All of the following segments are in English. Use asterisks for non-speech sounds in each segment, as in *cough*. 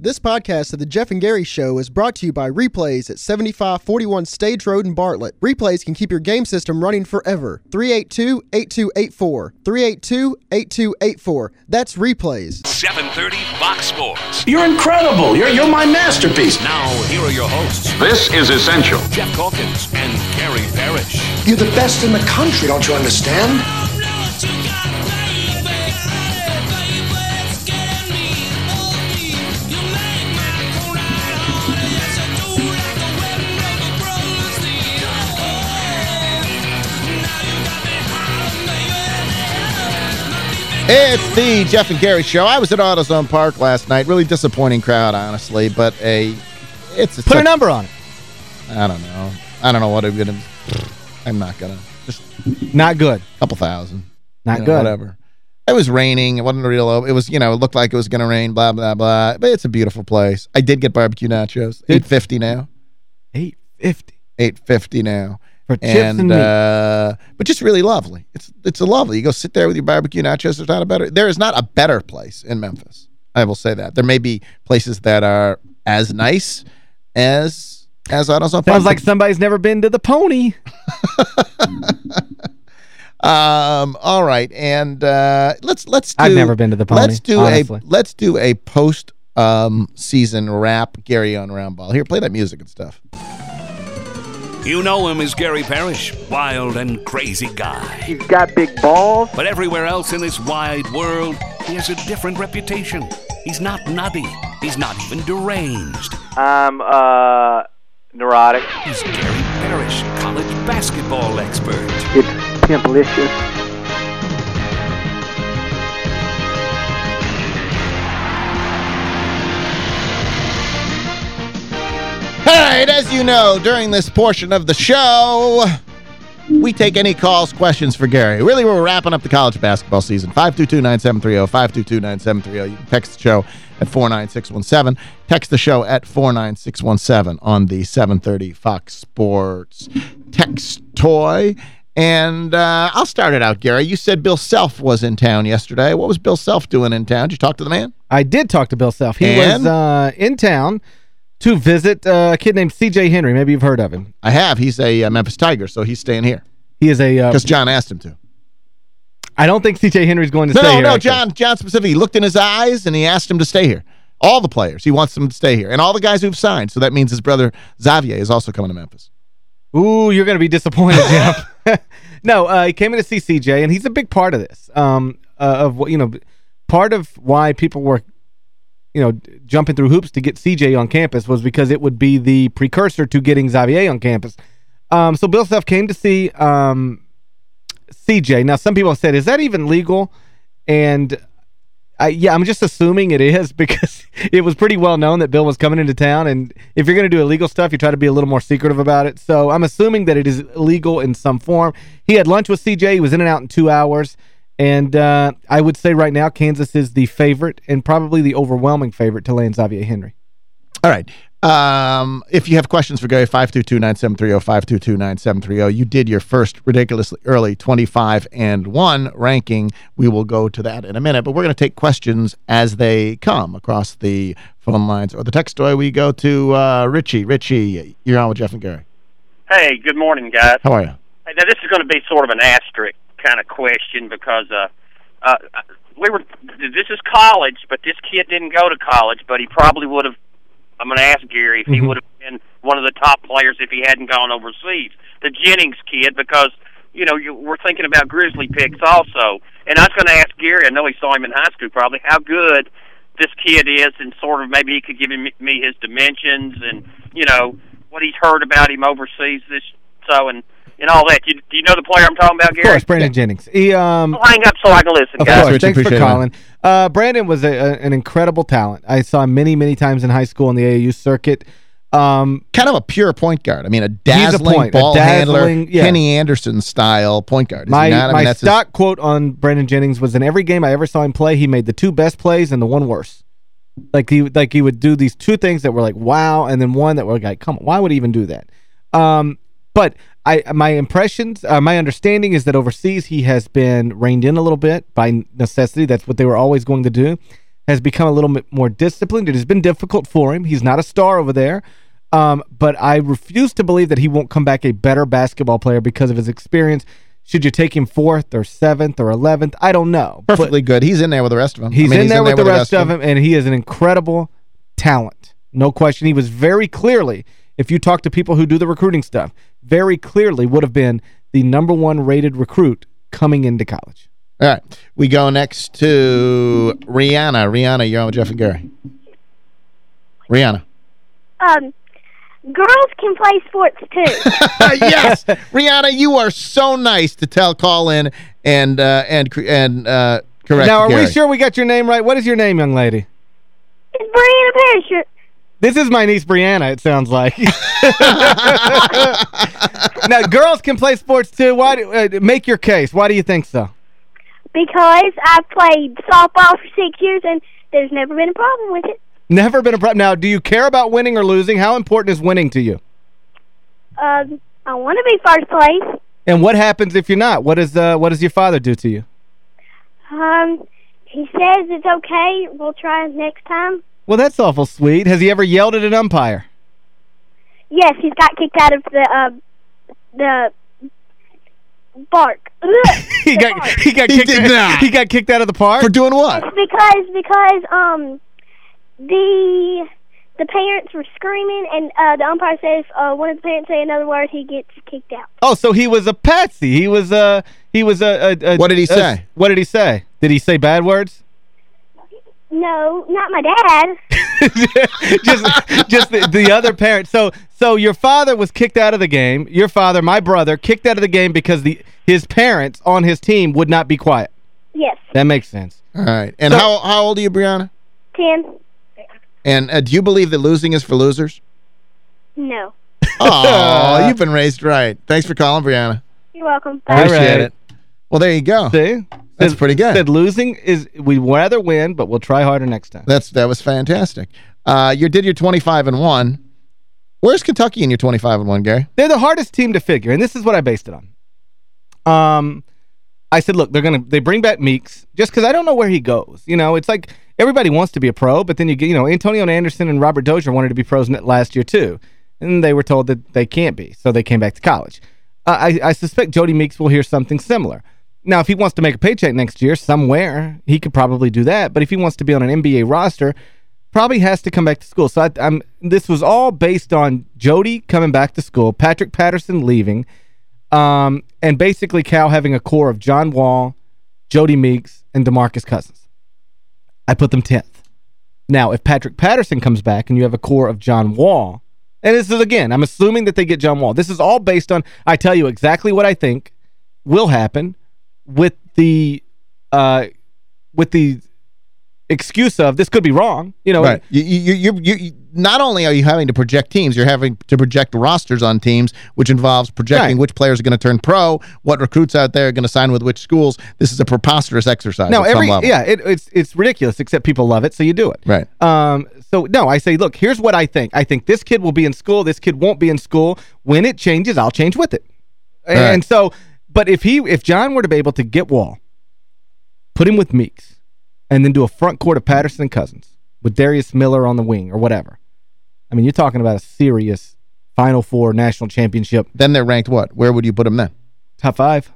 This podcast of the Geoff and Gary Show is brought to you by Replays at 7541 Stage Road in Bartlett. Replays can keep your game system running forever. 382-8284. 382-8284. That's Replays. 730 Fox Sports. You're incredible. You're, you're my masterpiece. Now, here are your hosts, This is essential. Geoff Calkins and Gary Parrish. You're the best in the country, don't you understand? It's the Geoff and Gary Show. I was at AutoZone Park last night. Really disappointing crowd, honestly, but a it's a Put a number on it. I don't know. I don't know what I'm gonna. I'm not gonna. Just Not good. a couple thousand. Not you know, good. Whatever. It was raining. It wasn't a real. It was, you know, it looked like it was going to rain, blah, blah, blah. But it's a beautiful place. I did get barbecue nachos. Did- 850 now. 850 850 now. For chips and, and uh, but just really lovely. It's it's a lovely. You go sit there with your barbecue nachos. There's not a better. There is not a better place in Memphis. I will say that. There may be places that are as nice as as AutoZone. Sounds like somebody's never been to the Pony. *laughs* Um. All right, and uh, let's let's. Do, I've never been to the Pony, Let's do honestly. a let's do a post um season wrap. Gary on round ball. Here, play that music and stuff. You know him as Gary Parrish, wild and crazy guy. He's got big balls. But everywhere else in this wide world, he has a different reputation. He's not nutty. He's not even deranged. I'm uh neurotic. He's Gary Parrish, college basketball expert. It's pimplicious. Right, as you know, during this portion of the show, we take any calls, questions for Gary. Really, we're wrapping up the college basketball season. 522-9730, 522-9730. You can text the show at 49617. Text the show at 49617 on the 730 Fox Sports text toy. And uh, I'll start it out, Gary. You said Bill Self was in town yesterday. What was Bill Self doing in town? Did you talk to the man? I did talk to Bill Self. He And? was uh, in town to visit uh, a kid named C.J. Henry. Maybe you've heard of him. I have. He's a uh, Memphis Tiger, so he's staying here. He is a... Uh, Because John asked him to. I don't think C.J. Henry's going to No, stay no, here. no, no, John, John specifically. He looked in his eyes and he asked him to stay here. All the players. He wants them to stay here. And all the guys who've signed. So that means his brother Xavier is also coming to Memphis. Ooh, you're going to be disappointed, *laughs* Geoff. *laughs* no, uh, he came in to see CJ, and he's a big part of this. Um, uh, of what you know, part of why people were, you know, jumping through hoops to get CJ on campus was because it would be the precursor to getting Xavier on campus. Um, so Bill Self came to see um, CJ. Now, some people said, is that even legal? And I, yeah, I'm just assuming it is *laughs* because it was pretty well known that Bill was coming into town. And if you're going to do illegal stuff, you try to be a little more secretive about it. So I'm assuming that it is illegal in some form. He had lunch with CJ. He was in and out in two hours. And uh, I would say right now Kansas is the favorite and probably the overwhelming favorite to land Xavier Henry. All right. Um, if you have questions for Gary, 522-9730, 522-9730. You did your first ridiculously early 25 and 1 ranking. We will go to that in a minute, but we're going to take questions as they come across the phone lines or the text toy. We go to uh, Richie. Richie, you're on with Geoff and Gary. Hey, good morning, guys. How are you? Hey, now this is going to be sort of an asterisk kind of question because uh, uh, we were. This is college, but this kid didn't go to college, but he probably would have. I'm going to ask Gary if he Mhm. would have been one of the top players if he hadn't gone overseas. The Jennings kid, because you know you, we're thinking about Grizzly picks also, and I was going to ask Gary. I know he saw him in high school, probably how good this kid is, and sort of maybe he could give him, me his dimensions and you know what he's heard about him overseas. This so and and all that. You, do you know the player I'm talking about, Of Gary? course, Brandon Jennings. He, um, I'll hang up so I can listen, Of guys. course. Thanks for appreciate it, calling. Uh, Brandon was a, a, an incredible talent. I saw him many, many times in high school on the AAU circuit. Um, Kind of a pure point guard. I mean, a dazzling point, a ball dazzling- handler, yeah. Kenny Anderson style point guard. Is my he not? I my mean, that's his- stock quote on Brandon Jennings was in every game I ever saw him play, he made the two best plays and the one worse. Like he like he would do these two things that were like wow, and then one that were like, come on, why would he even do that? Um, but I my impressions, uh, my understanding is that overseas he has been reined in a little bit by necessity. That's what they were always going to do. has become a little bit more disciplined. It has been difficult for him. He's not a star over there. Um, but I refuse to believe that he won't come back a better basketball player because of his experience. Should you take him fourth or seventh or 11th? I don't know. Perfectly good. He's in there with the rest of them. He's, I mean, in, there with the rest of them, and he is an incredible talent. No question. He was very clearly, if you talk to people who do the recruiting stuff, very clearly would have been the number one rated recruit coming into college. All right. We go next to Rihanna. Rihanna, you're on with Geoff and Gary. Rihanna. Um, girls can play sports too. *laughs* yes. Rihanna, you are so nice to tell call in and uh, and and uh, correct Now, are Gary. we sure we got your name right? What is your name, young lady? it's Brianna Parachute. This is my niece Brianna, it sounds like. *laughs* now, girls can play sports too. Why? Do, uh, make your case. Why do you think so? Because I've played softball for six years and there's never been a problem with it. Never been a problem. Now, do you care about winning or losing? How important is winning to you? Um, I want to be first place. And what happens if you're not? What does uh, what does your father do to you? Um, he says it's okay. We'll try next time. Well, that's awful sweet. Has he ever yelled at an umpire? Yes, he's got kicked out of the uh, the bark. *laughs* *laughs* he got he got He kicked did not. *laughs* he got kicked out of the park. For doing what? It's because because um the the parents were screaming and uh the umpire says uh one of the parents say another word he gets kicked out. Oh, so he was a patsy. He was a he was a, a, a What did he a- say? what did he say? Did he say bad words? No, not my dad. *laughs* just just the, the other parent. So so your father was kicked out of the game. Your father, my brother, kicked out of the game because the his parents on his team would not be quiet. Yes, That makes sense. All right. And So- how how old are you, Brianna? ten. And uh, do you believe that losing is for losers? No, *laughs* Oh, you've *laughs* been raised right. Thanks for calling, Brianna. you're welcome. Bye. Appreciate right. it. Well, there you go. See? That's pretty good. Said losing is we'd rather win, but we'll try harder next time. That's that was fantastic. Uh, you did your 25 and 1. Where's Kentucky in your 25 and 1, Gary? They're the hardest team to figure, and this is what I based it on. Um, I said, look, they're gonna they bring back Meeks just because I don't know where he goes. You know, it's like everybody wants to be a pro, but then you get, you know, Antonio Anderson and Robert Dozier wanted to be pros last year too, and they were told that they can't be, so they came back to college. Uh, I, I suspect Jodie Meeks will hear something similar. Now, if he wants to make a paycheck next year somewhere, he could probably do that. But if he wants to be on an NBA roster, probably has to come back to school. So I, I'm this was all based on Jodie coming back to school, Patrick Patterson leaving, um, and basically Cal having a core of John Wall, Jodie Meeks, and DeMarcus Cousins. I put them 10th. Now, if Patrick Patterson comes back and you have a core of John Wall, and this is, again, I'm assuming that they get John Wall. This is all based on, I tell you exactly what I think will happen with the uh, with the excuse of this could be wrong. You know, Right. You, you, you, you, not only are you having to project teams, you're having to project rosters on teams, which involves projecting Right. which players are going to turn pro, what recruits out there are going to sign with which schools. This is a preposterous exercise No, every yeah, it, it's it's ridiculous. Except people love it, so you do it. Right. Um. So no, I say, look, here's what I think. I think this kid will be in school. This kid won't be in school. When it changes, I'll change with it. And Right. so, but if he if John were to be able to get Wall, put him with Meeks, and then do a front court of Patterson and Cousins with Darius Miller on the wing or whatever. I mean, you're talking about a serious Final Four national championship Then they're ranked what? Where would you put them then? Top five.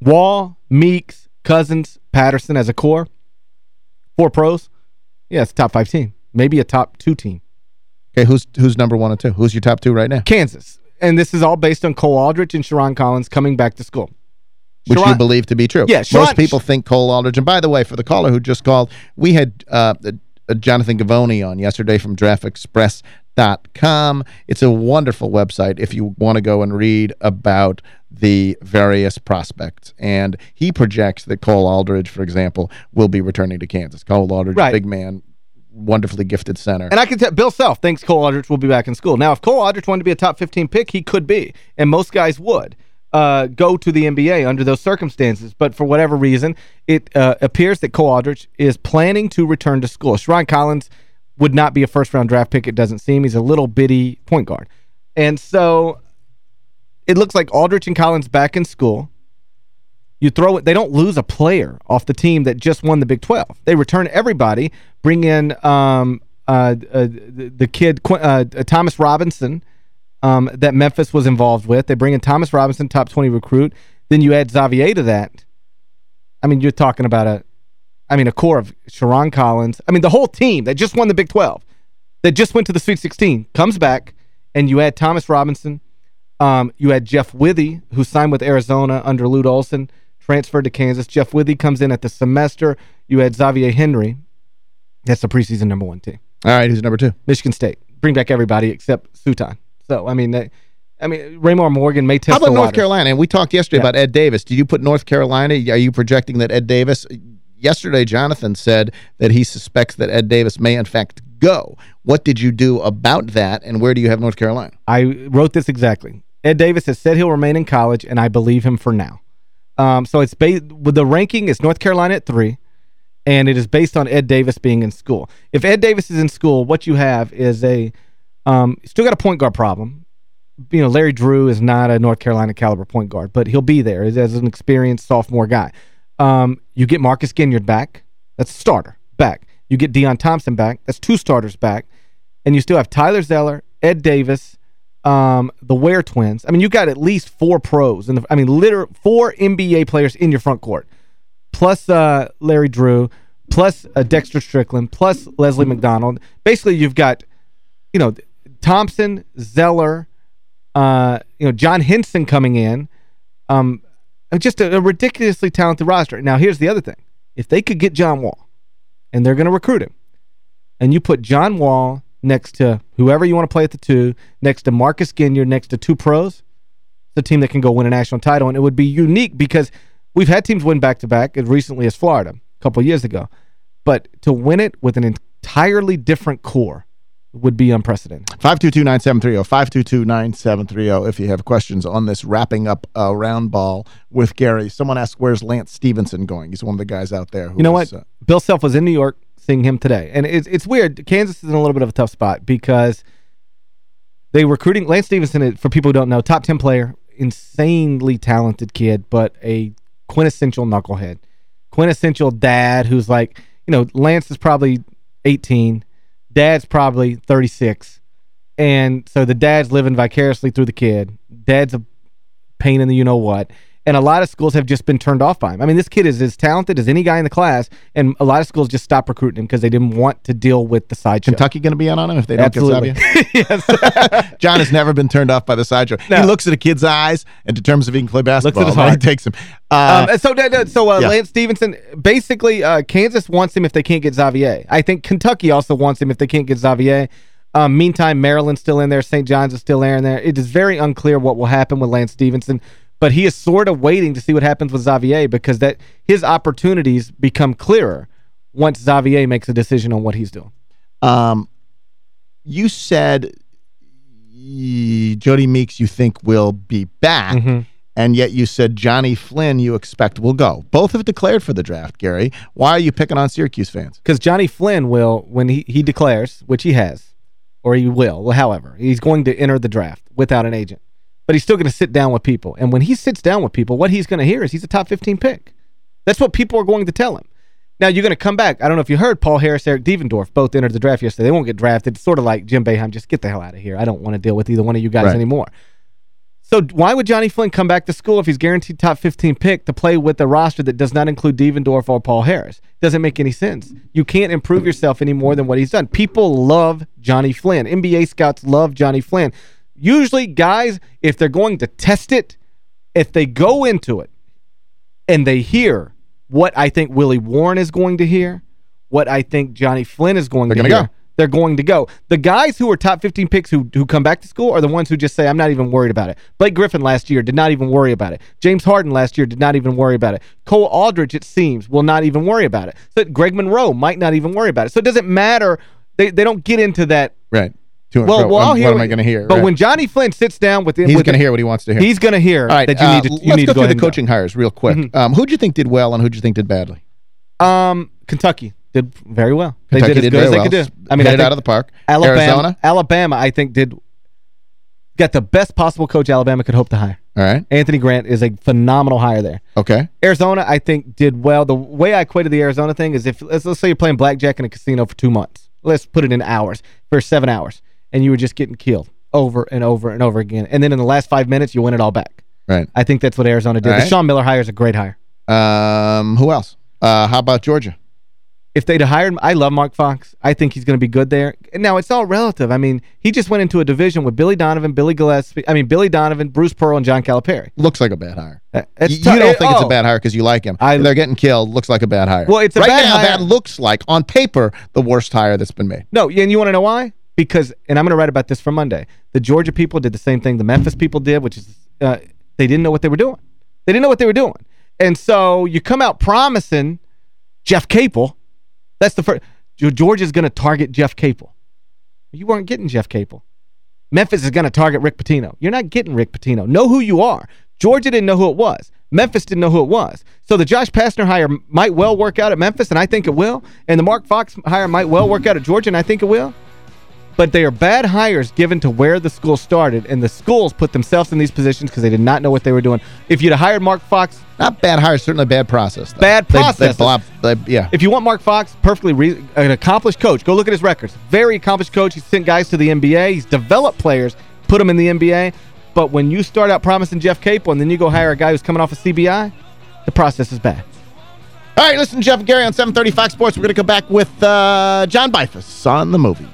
Wall, Meeks, Cousins, Patterson as a core. Four pros. Yeah, it's a top five team. Maybe a top two team. Okay, who's who's number one and two? Who's your top two right now? Kansas. And this is all based on Cole Aldrich and Sherron Collins coming back to school. Which you believe to be true. Yeah, Sherron- Most people think Cole Aldrich. And by the way, for the caller who just called, we had uh, uh, Jonathan Givony on yesterday from DraftExpress.com. It's a wonderful website if you want to go and read about the various prospects. And he projects that Cole Aldrich, for example, will be returning to Kansas. Cole Aldrich, Right. big man, wonderfully gifted center. And I can tell Bill Self thinks Cole Aldrich will be back in school. Now, if Cole Aldrich wanted to be a top 15 pick, he could be. And most guys would uh, go to the NBA under those circumstances. But for whatever reason, it uh, appears that Cole Aldrich is planning to return to school. Sherron Collins would not be a first-round draft pick, it doesn't seem. He's a little bitty point guard. And so it looks like Aldrich and Collins back in school. You throw it. They don't lose a player off the team that just won the Big 12. They return everybody, bring in um, uh, uh, the, kid Qu uh, Thomas Robinson um, that Memphis was involved with. They bring in Thomas Robinson, top 20 recruit. Then you add Xavier to that. I mean, you're talking about a, I mean, a core of Sherron Collins. I mean, the whole team that just won the Big 12, that just went to the Sweet 16, comes back, and you add Thomas Robinson. Um, you had Jeff Withey, who signed with Arizona under Lute Olson, transferred to Kansas. Jeff Withey comes in at the semester. You had Xavier Henry. That's the preseason number one team. All right, who's number two? Michigan State. Bring back everybody except Suton. So, I mean, they, I mean, Raymar Morgan may test How about North waters. Carolina? And we talked yesterday Yeah. about Ed Davis. Did you put North Carolina? Are you projecting that Ed Davis... Yesterday, Jonathan said that he suspects that Ed Davis may, in fact, go. What did you do about that, and where do you have North Carolina? I wrote this exactly. Ed Davis has said he'll remain in college, and I believe him for now. Um, so it's with the ranking is North Carolina at three, and it is based on Ed Davis being in school. If Ed Davis is in school, what you have is a um, still got a point guard problem. You know, Larry Drew is not a North Carolina caliber point guard, but he'll be there as, as an experienced sophomore guy. Um, you get Marcus Ginyard back. That's a starter back. You get Deon Thompson back. That's two starters back. And you still have Tyler Zeller, Ed Davis, um, the Wear twins. I mean, you got at least four pros. and I mean, literally four NBA players in your front court. Plus uh, Larry Drew, plus uh, Dexter Strickland, plus Leslie McDonald. Basically, you've got, you know, Thompson, Zeller, uh, you know, John Henson coming in. Um, just a, a ridiculously talented roster. Now, here's the other thing. If they could get John Wall, and they're going to recruit him, and you put John Wall next to whoever you want to play at the two, next to Marcus Ginyard, next to two pros, the team that can go win a national title, and it would be unique because we've had teams win back-to-back as recently as Florida a couple years ago. But to win it with an entirely different core would be unprecedented. 522-9730, 522-9730 if you have questions on this wrapping up uh, round ball with Gary. Someone asked, where's Lance Stephenson going? He's one of the guys out there. who You know is, what? uh, Bill Self was in New York seeing him today. And it's it's weird. Kansas is in a little bit of a tough spot because they recruiting Lance Stephenson, for people who don't know, top 10 player, insanely talented kid, but a quintessential knucklehead. Quintessential dad who's like, you know, Lance is probably 18. Dad's probably 36. And so the dad's living vicariously through the kid. Dad's a pain in the you-know-what. And a lot of schools have just been turned off by him. I mean, this kid is as talented as any guy in the class, and a lot of schools just stopped recruiting him because they didn't want to deal with the sideshow. Kentucky going to be out on him if they don't Absolutely. get Xavier? *laughs* Yes. *laughs* John has never been turned off by the sideshow. No. He looks at a kid's eyes and determines if he can play basketball. Looks his Then he takes him. Uh, um, so so uh, yeah. Lance Stephenson, basically, uh, Kansas wants him if they can't get Xavier. I think Kentucky also wants him if they can't get Xavier. Um, meantime, Maryland's still in there. St. John's is still there in there. It is very unclear what will happen with Lance Stephenson, but he is sort of waiting to see what happens with Xavier because that his opportunities become clearer once Xavier makes a decision on what he's doing. Um, you said Jodie Meeks you think will be back, Mhm. and yet you said Johnny Flynn you expect will go. Both have declared for the draft, Gary. Why are you picking on Syracuse fans? Because Johnny Flynn will, when he, he declares, which he has, or he will, however, he's going to enter the draft without an agent. But he's still going to sit down with people. And when he sits down with people, what he's going to hear is he's a top 15 pick. That's what people are going to tell him. Now, you're going to come back. I don't know if you heard Paul Harris, Eric Devendorf both entered the draft yesterday. They won't get drafted. It's sort of like Jim Boeheim, just get the hell out of here. I don't want to deal with either one of you guys Right. anymore. So why would Johnny Flynn come back to school if he's guaranteed top 15 pick to play with a roster that does not include Devendorf or Paul Harris? Doesn't make any sense. You can't improve yourself any more than what he's done. People love Johnny Flynn. NBA scouts love Johnny Flynn. Usually, guys, if they're going to test it, if they go into it and they hear what I think Willie Warren is going to hear, what I think Johnny Flynn is going They're to hear, go. they're going to go. The guys who are top 15 picks who who come back to school are the ones who just say, I'm not even worried about it. Blake Griffin last year did not even worry about it. James Harden last year did not even worry about it. Cole Aldrich, it seems, will not even worry about it. So Greg Monroe might not even worry about it. So it doesn't matter. They they don't get into that. Right. To Well, fro. well, I'll what hear am I going to hear? But Right. when Johnny Flynn sits down with him, He's going to hear what he wants to hear. He's going to hear All right, that you uh, need to you let's need go to go through the and go. coaching hires real quick. Mhm. Um, who do you think did well and who do you think did badly? Um, Kentucky did very well. They Kentucky did as did good as they well. could do. I mean, Hit I it out of the park. Alabama, Arizona? Alabama, I think did got the best possible coach Alabama could hope to hire. All right. Anthony Grant is a phenomenal hire there. Okay. Arizona, I think, did well. The way I equated the Arizona thing is if, let's, let's say you're playing blackjack in a casino for two months. Let's put it in hours, for seven hours, and you were just getting killed over and over and over again. And then in the last five minutes, you win it all back. Right. I think that's what Arizona did. All The right. Sean Miller hire is a great hire. Um, who else? Uh, how about Georgia? If they'd hired him, I love Mark Fox. I think he's going to be good there. Now, it's all relative. I mean, he just went into a division with Billy Donovan, Billy Gillispie, I mean, Billy Donovan, Bruce Pearl, and John Calipari. Looks like a bad hire. Uh, it's you, you don't It- think it's a oh. bad hire because you like him. I- They're getting killed. Looks like a bad hire. Well, it's a right bad now, hire. that looks like, on paper, the worst hire that's been made. No, and you want to know why? Because, and I'm going to write about this for Monday, the Georgia people did the same thing the Memphis people did, which is uh, they didn't know what they were doing. They didn't know what they were doing. And so you come out promising Jeff Capel. That's the first. Georgia's going to target Jeff Capel. You weren't getting Jeff Capel. Memphis is going to target Rick Pitino. You're not getting Rick Pitino. Know who you are. Georgia didn't know who it was. Memphis didn't know who it was. So the Josh Pastner hire might well work out at Memphis, and I think it will. And the Mark Fox hire might well work out at Georgia, and I think it will. But they are bad hires given to where the school started, and the schools put themselves in these positions because they did not know what they were doing. If you'd have hired Mark Fox, Not bad hire, certainly bad process. Though. Bad process. They, blob, they, yeah. if you want Mark Fox, perfectly an accomplished coach. Go look at his records. Very accomplished coach. He's sent guys to the NBA. He's developed players, put them in the NBA. But when you start out promising Jeff Capel and then you go hire a guy who's coming off a CBI, the process is bad. All right, listen Geoff and Gary on 730 Fox Sports. We're going to come back with uh, John Bifus on the movie.